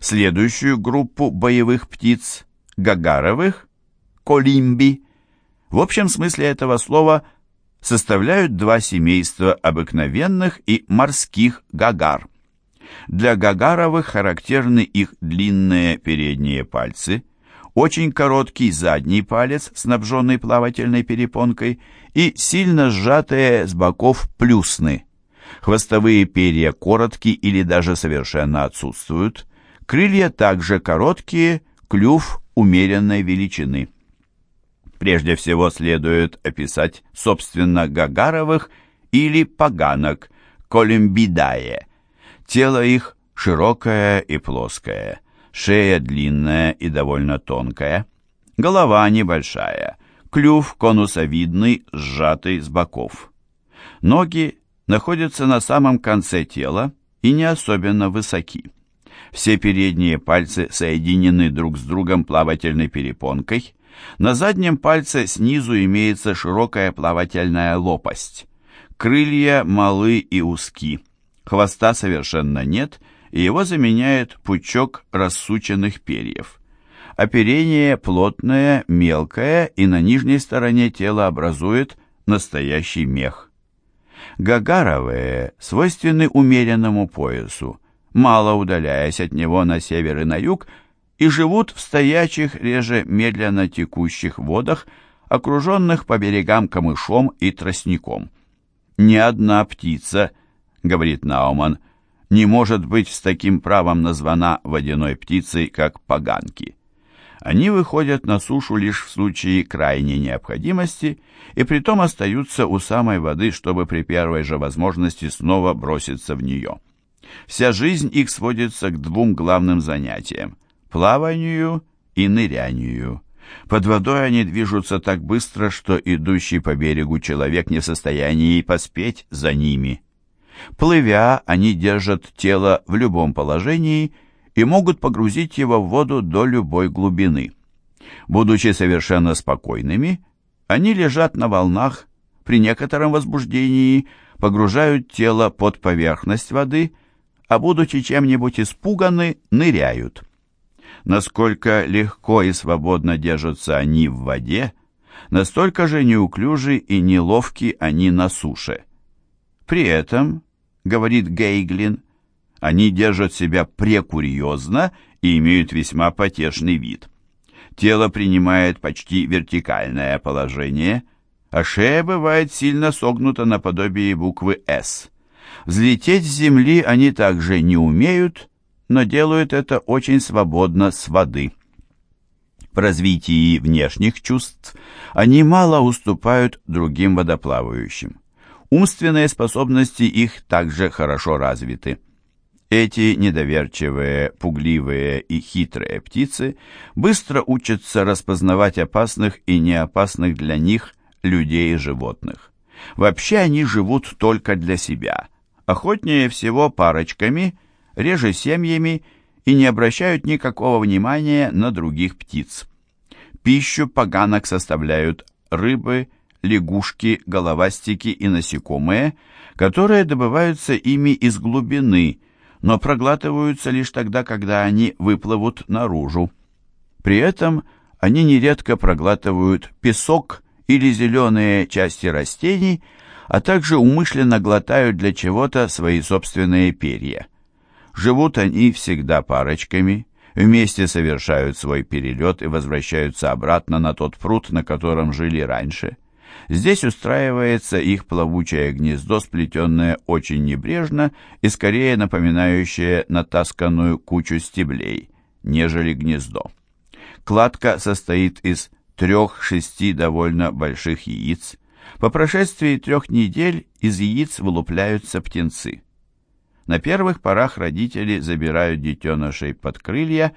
Следующую группу боевых птиц, гагаровых, колимби, в общем смысле этого слова составляют два семейства обыкновенных и морских гагар. Для гагаровых характерны их длинные передние пальцы, очень короткий задний палец, снабженный плавательной перепонкой, и сильно сжатые с боков плюсны. Хвостовые перья короткие или даже совершенно отсутствуют. Крылья также короткие, клюв умеренной величины. Прежде всего следует описать, собственно, гагаровых или поганок, колембидае. Тело их широкое и плоское, шея длинная и довольно тонкая, голова небольшая, клюв конусовидный, сжатый с боков. Ноги находятся на самом конце тела и не особенно высоки. Все передние пальцы соединены друг с другом плавательной перепонкой. На заднем пальце снизу имеется широкая плавательная лопасть. Крылья малы и узки. Хвоста совершенно нет, и его заменяет пучок рассученных перьев. Оперение плотное, мелкое и на нижней стороне тела образует настоящий мех. Гагаровые свойственны умеренному поясу, мало удаляясь от него на север и на юг, и живут в стоячих, реже медленно текущих водах, окруженных по берегам камышом и тростником. Ни одна птица, говорит Науман, не может быть с таким правом названа водяной птицей, как поганки. Они выходят на сушу лишь в случае крайней необходимости и притом остаются у самой воды, чтобы при первой же возможности снова броситься в нее. Вся жизнь их сводится к двум главным занятиям – плаванию и нырянию. Под водой они движутся так быстро, что идущий по берегу человек не в состоянии поспеть за ними. Плывя, они держат тело в любом положении и могут погрузить его в воду до любой глубины. Будучи совершенно спокойными, они лежат на волнах, при некотором возбуждении погружают тело под поверхность воды, а будучи чем-нибудь испуганы, ныряют. Насколько легко и свободно держатся они в воде, настолько же неуклюжи и неловки они на суше. При этом говорит Гейглин, они держат себя прекурьезно и имеют весьма потешный вид. Тело принимает почти вертикальное положение, а шея бывает сильно согнута наподобие буквы «С». Взлететь с земли они также не умеют, но делают это очень свободно с воды. В развитии внешних чувств они мало уступают другим водоплавающим. Умственные способности их также хорошо развиты. Эти недоверчивые, пугливые и хитрые птицы быстро учатся распознавать опасных и неопасных для них людей и животных. Вообще они живут только для себя, охотнее всего парочками, реже семьями и не обращают никакого внимания на других птиц. Пищу поганок составляют рыбы, лягушки, головастики и насекомые, которые добываются ими из глубины, но проглатываются лишь тогда, когда они выплывут наружу. При этом они нередко проглатывают песок или зеленые части растений, а также умышленно глотают для чего-то свои собственные перья. Живут они всегда парочками, вместе совершают свой перелет и возвращаются обратно на тот пруд, на котором жили раньше – Здесь устраивается их плавучее гнездо, сплетенное очень небрежно и скорее напоминающее натасканную кучу стеблей, нежели гнездо. Кладка состоит из трех-шести довольно больших яиц. По прошествии трех недель из яиц вылупляются птенцы. На первых порах родители забирают детенышей под крылья,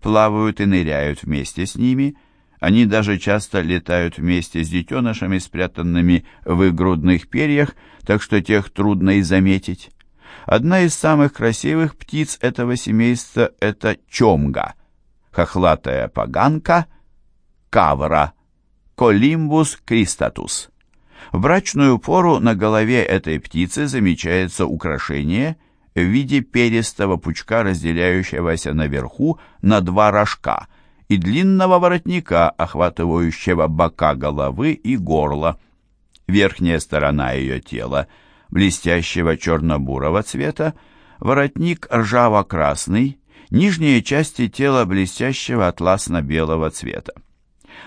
плавают и ныряют вместе с ними – они даже часто летают вместе с детенышами, спрятанными в их грудных перьях, так что тех трудно и заметить. Одна из самых красивых птиц этого семейства – это чомга, хохлатая поганка, кавра, колимбус кристатус. В брачную пору на голове этой птицы замечается украшение в виде перистого пучка, разделяющегося наверху на два рожка, и длинного воротника, охватывающего бока головы и горло. Верхняя сторона ее тела, блестящего черно-бурого цвета, воротник ржаво-красный, нижние части тела блестящего атласно-белого цвета.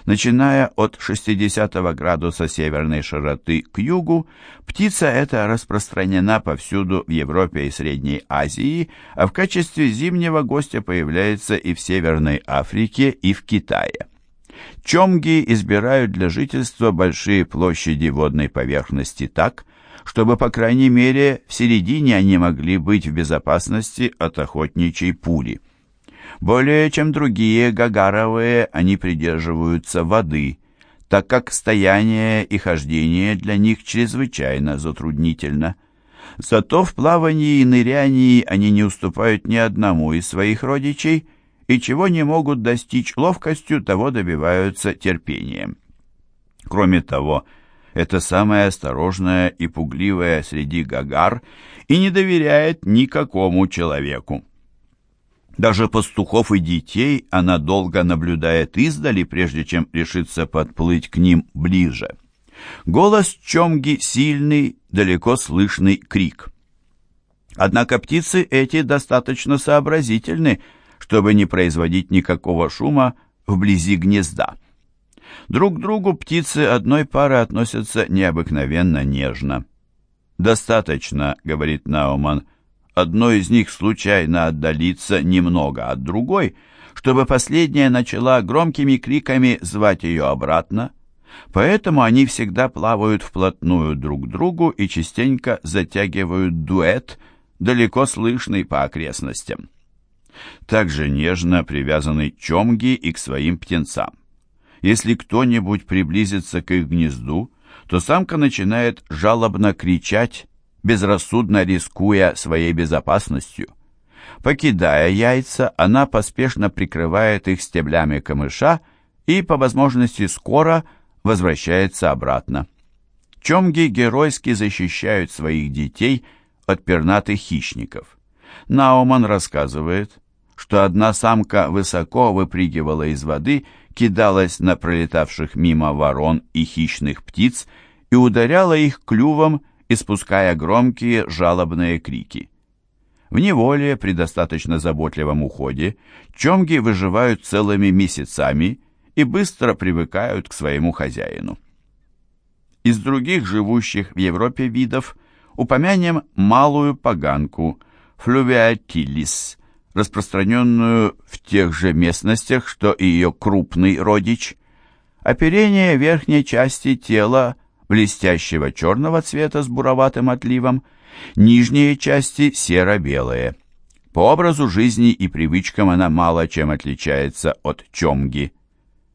Начиная от 60 градуса северной широты к югу, птица эта распространена повсюду в Европе и Средней Азии, а в качестве зимнего гостя появляется и в Северной Африке, и в Китае. Чомги избирают для жительства большие площади водной поверхности так, чтобы, по крайней мере, в середине они могли быть в безопасности от охотничьей пули. Более чем другие гагаровые они придерживаются воды, так как стояние и хождение для них чрезвычайно затруднительно. Зато в плавании и нырянии они не уступают ни одному из своих родичей, и чего не могут достичь ловкостью, того добиваются терпением. Кроме того, это самая осторожная и пугливая среди гагар и не доверяет никакому человеку. Даже пастухов и детей она долго наблюдает издали, прежде чем решиться подплыть к ним ближе. Голос Чомги сильный, далеко слышный крик. Однако птицы эти достаточно сообразительны, чтобы не производить никакого шума вблизи гнезда. Друг к другу птицы одной пары относятся необыкновенно нежно. «Достаточно», — говорит Науман, — одной из них случайно отдалиться немного от другой, чтобы последняя начала громкими криками звать ее обратно. Поэтому они всегда плавают вплотную друг к другу и частенько затягивают дуэт, далеко слышный по окрестностям. Также нежно привязаны чомги и к своим птенцам. Если кто-нибудь приблизится к их гнезду, то самка начинает жалобно кричать безрассудно рискуя своей безопасностью. Покидая яйца, она поспешно прикрывает их стеблями камыша и, по возможности, скоро возвращается обратно. Чомги геройски защищают своих детей от пернатых хищников. Науман рассказывает, что одна самка высоко выпрыгивала из воды, кидалась на пролетавших мимо ворон и хищных птиц и ударяла их клювом испуская громкие жалобные крики. В неволе при достаточно заботливом уходе чомги выживают целыми месяцами и быстро привыкают к своему хозяину. Из других живущих в Европе видов упомянем малую поганку флювиатилис, распространенную в тех же местностях, что и ее крупный родич. Оперение верхней части тела – блестящего черного цвета с буроватым отливом, нижние части серо-белые. По образу жизни и привычкам она мало чем отличается от чомги.